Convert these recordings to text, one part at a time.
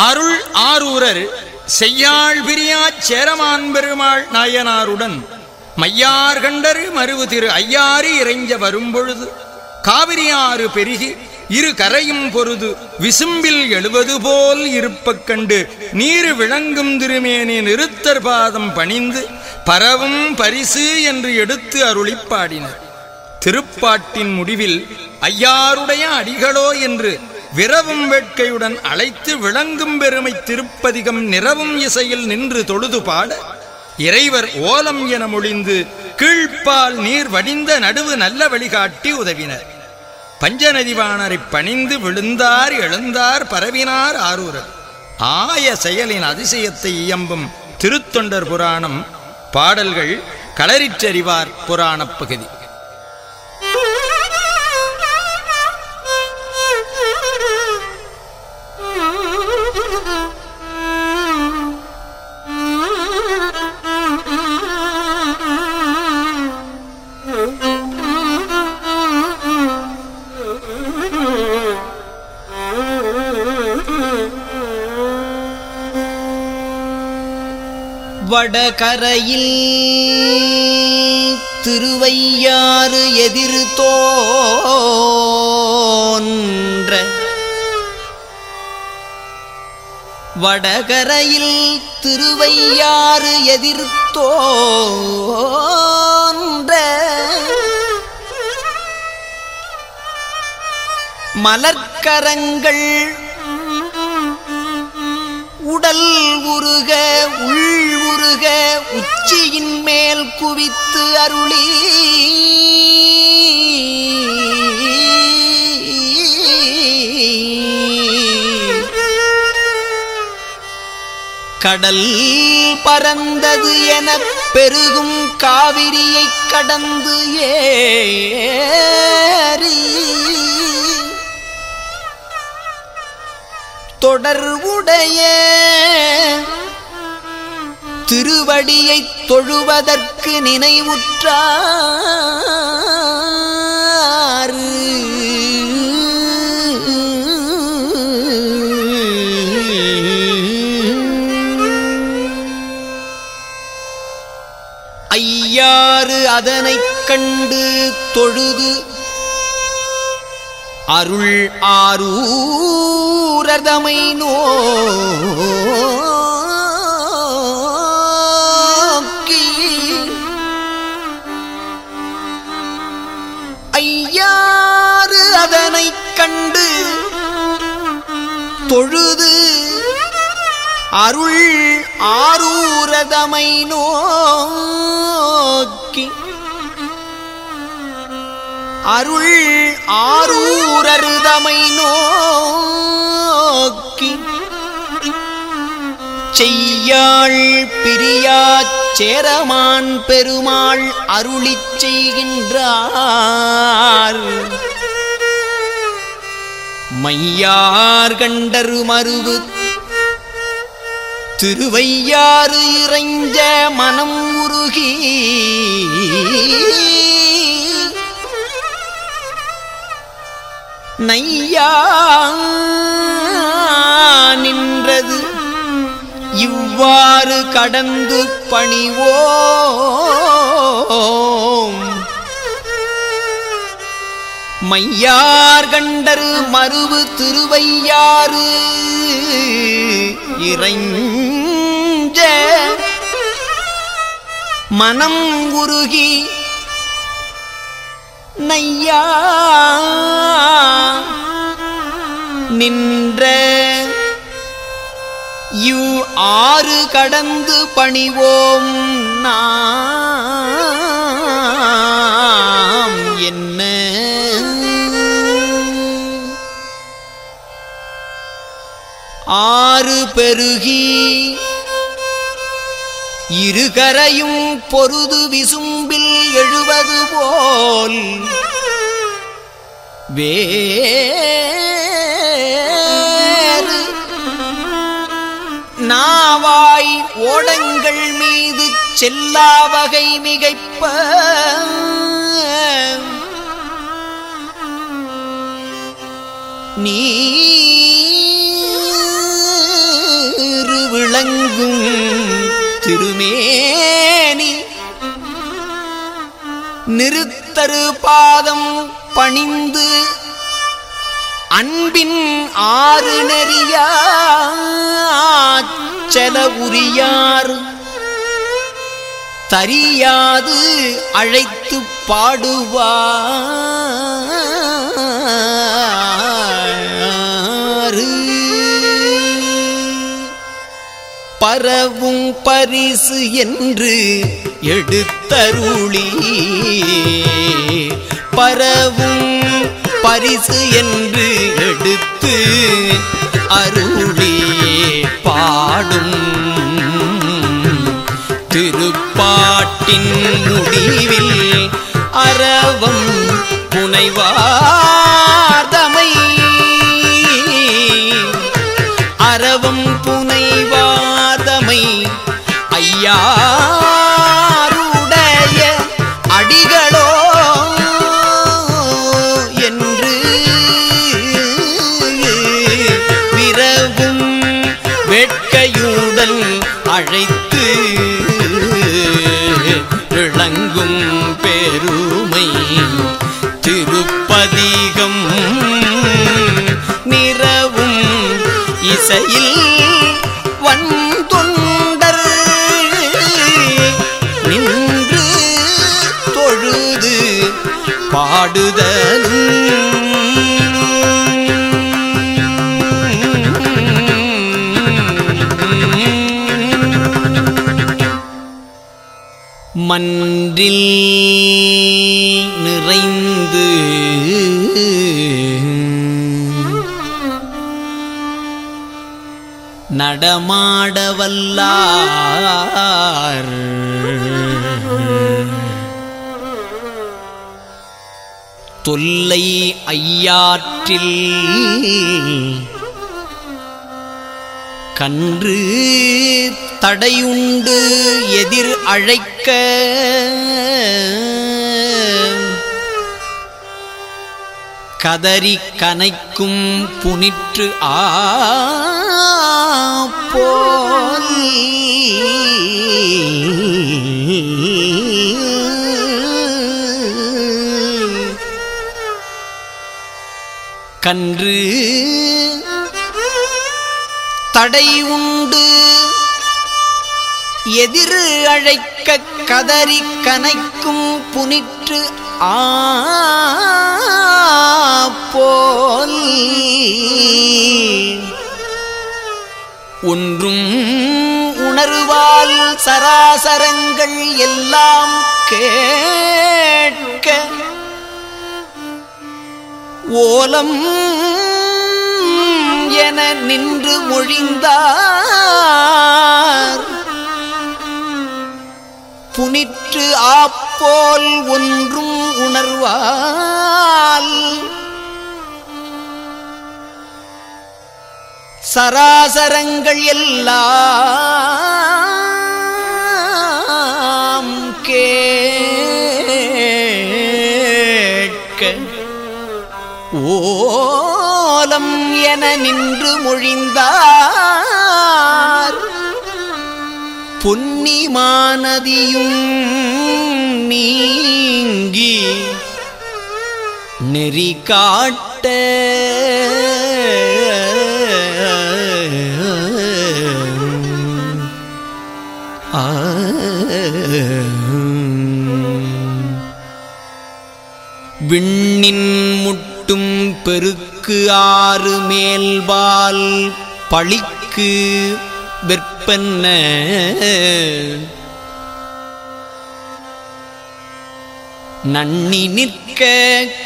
அருள் ஆரூரர் செய்யாள் பிரியா சேரமான் பெருமாள் நாயனாருடன் மையார் கண்டரு மருவு திரு ஐயாறு இறைஞ்ச வரும்பொழுது காவிரியாறு பெருகி இரு கரையும் பொருது விசும்பில் எழுவது போல் இருப்பக் கண்டு நீர் விளங்கும் திருமேனி நிறுத்தர் பாதம் பணிந்து பரவும் பரிசு என்று எடுத்து அருளிப் பாடினர். திருப்பாட்டின் முடிவில் ஐயாருடைய அடிகளோ என்று விரவும் வேட்கையுடன் அழைத்து விளங்கும் பெருமை திருப்பதிகம் நிறவும் இசையில் நின்று தொழுது பாட இறைவர் ஓலம் என மொழிந்து கீழ்ப்பால் நீர் வடிந்த நடுவு நல்ல வழிகாட்டி உதவினர். பஞ்சநதிவாணரை பணிந்து விழுந்தார் எழுந்தார் பரவினார் ஆரூரர். ஆய செயலின் அதிசயத்தை இயம்பும் திருத்தொண்டர் புராணம் பாடல்கள் களரிற்றறிவார் புராணப் பகுதி. வடகரையில் திருவையாறு எதிர் தோன்ற வடகரையில் திருவையாறு எதிர் தோன்ற மலர்க்கரங்கள் உடல் உருக உள் உருக உச்சியின் மேல் குவித்து அருளி. கடல் பறந்தது எனப் பெருகும் காவிரியைக் கடந்து ஏறி. தொடர்வுடைய திருவடியைத் தொழுவதற்கு நினைவுற்றாறு ஐயாறு அதனைக் கண்டு தொழுது அருள் ஆரூ ஆரூரதமை நோக்கி ஐயாறு அதனை கண்டு தொழுது அருள் ஆரூரதமை நோக்கி அருள் ஆரூரருதமை நோக்கி செய்யாள் பிரியாச் சேரமான் பெருமாள் அருளி செய்கின்றார். மையார் கண்டரு மருவு திருவையாறு இறைஞ்ச மனம் உருகி நையா நின்றது. இவ்வாறு கடந்து பணிவோம். மையார் கண்டரு மருவு திருவையாறு. இறைஞ்ச மனம் உருகி நையா. நின்ற யு ஆறு கடந்து பணிவோம் நாம். என்ன? ஆறு பெருகி இருகரையும் பொருது விசும்பில் எழுவது போல் வேறு நாவாய் ஓடங்கள் மீது செல்லா வகை மிகைப்ப நீ விளங்கும் திருமே நிறுத்தரு பாதம் பணிந்து அன்பின் ஆறு நெறியாச்சல உரியார் தரியாது அழைத்து பாடுவார் பரவும் பரிசு என்று தருளி. பரவும் பரிசு என்று எடுத்து அருளி பாடும். திருப்பாட்டின் முடிவில் அரவம் புனைவா திருப்பதிகம் நிறவும் இசையில் வந்தொண்டர் நின்று தொழுது பாடுதலும். மன்றில் நிறை நடமாடவல்லார். தொல்லை ஐயாற்றில் கன்று தடையுண்டு எதிர் அழைக்க. கதறி கனைக்கும் புனிற்று ஆ போல். கன்று தடை உண்டு. எதிர் அழைக்க கதறி கனைக்கும் புனிற்று ஆ சராசரங்கள் எல்லாம் கேட்க ஓலம் என நின்று மொழிந்தார். புனிற்று ஆப்போல் ஒன்றும் உணர்வால் சராசரங்கள் எல்லாம் கோலம் என நின்று மொழிந்தார். பொன்னிமானதியும் நீங்கி நெறி காட்ட விண்ணின் விண்ணின் முட்டும் பெருக்கு ஆறு மேல்பால் பழிக்கு வெற்பன்ன. நன்னி நிற்க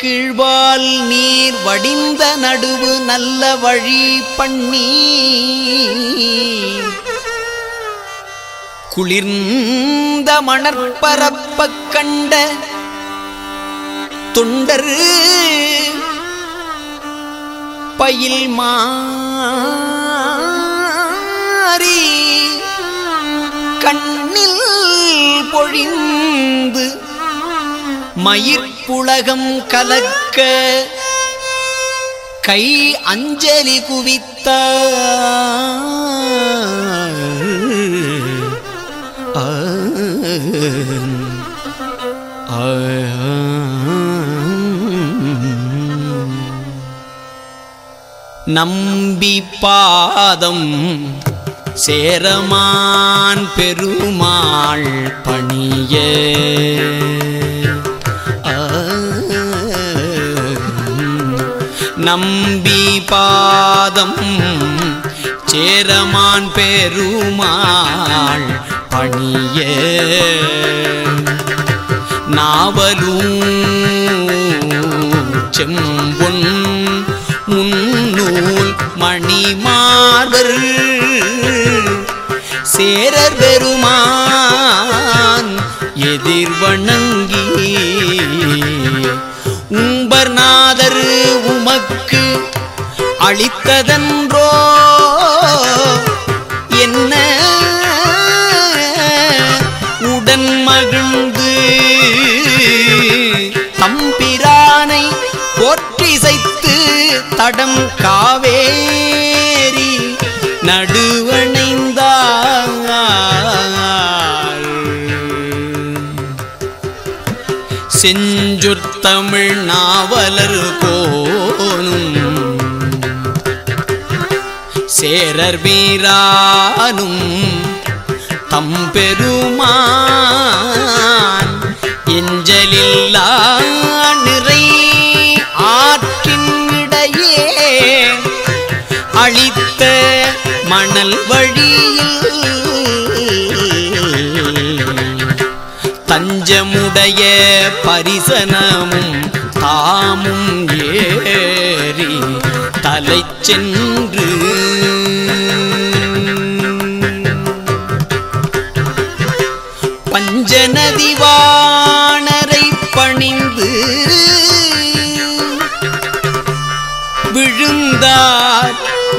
கீழ்வால் நீர் வடிந்த நடுவு நல்ல வழி பண்ணி குளிர்ந்த மணற்பரப்ப கண்ட தொண்டரு பயில் மாறி கண்ணில் பொழிந்து மயிர்ப்புலகம் கலக்க கை அஞ்சலி குவித்த ஆ ஆ நம்பி பாதம் சேரமான் பெருமாள் பணிய. நம்பி பாதம் சேரமான் பெருமாள் பணிய. நாவலும் செம்பொன் முன் முன்னூல் மணிமார்பர். சேரர் பெருமான் எதிர் வணங்கி உம்பர்நாதர் உமக்கு அளித்ததன்றோ தடம் காவேரி நடுவணைந்தார் செஞ்சொற்தமிழ் நாவலர் கோனும் சேரர் வீரானும் தம்பெருமான் மணல் வழியில் தஞ்சமுடைய பரிசனமும் தாமும் ஏறி தலை சென்று பஞ்சநதிவானரை பணிந்து விழுந்தார்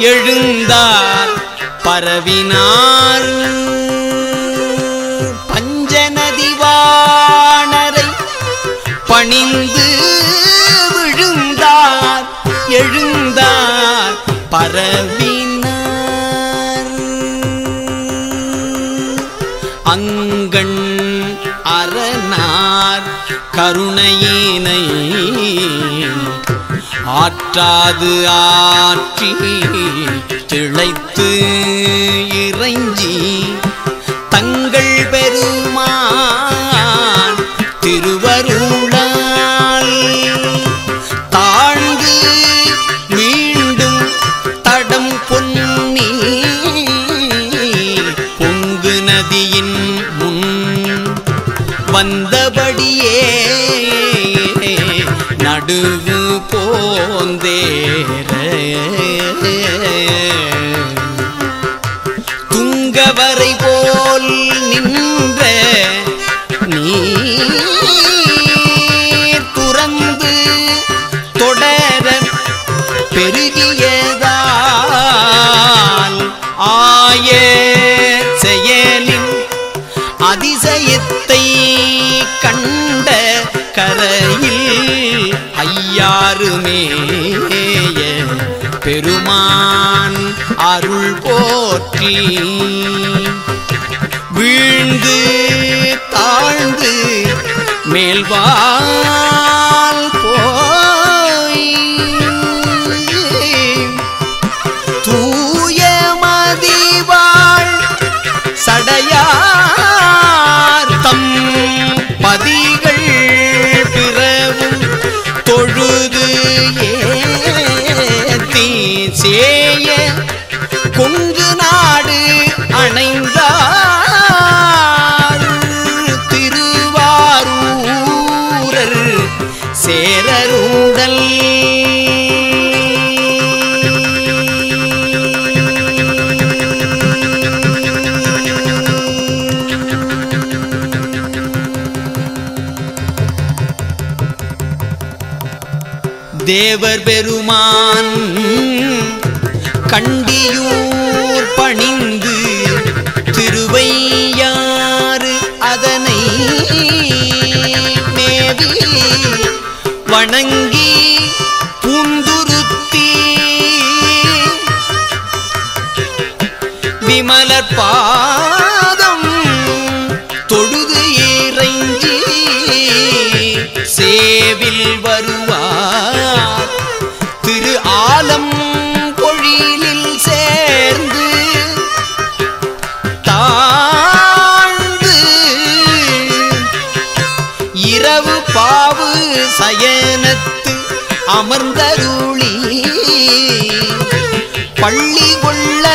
எழுந்தார் பரவினார். பஞ்சநதிவாணரை பணிந்து விழுந்தார் எழுந்தார் பரவினார். அங்கண் அரணார் கருணையினை ஆற்றாது ஆற்றி திளைத்து இறைஞ்சி போற்றி வீழ்ந்து தாழ்ந்து மேல்வா சேரருடல் தேவர் பெருமான் கண்டியூர் வணங்கி பூந்துருத்தி. விமலர் பாதம் தொழுது இறைஞ்சி சேவில் வருவார். திரு ஆலம் சயனத்து அமர்ந்தருளி பள்ளி கொள்ள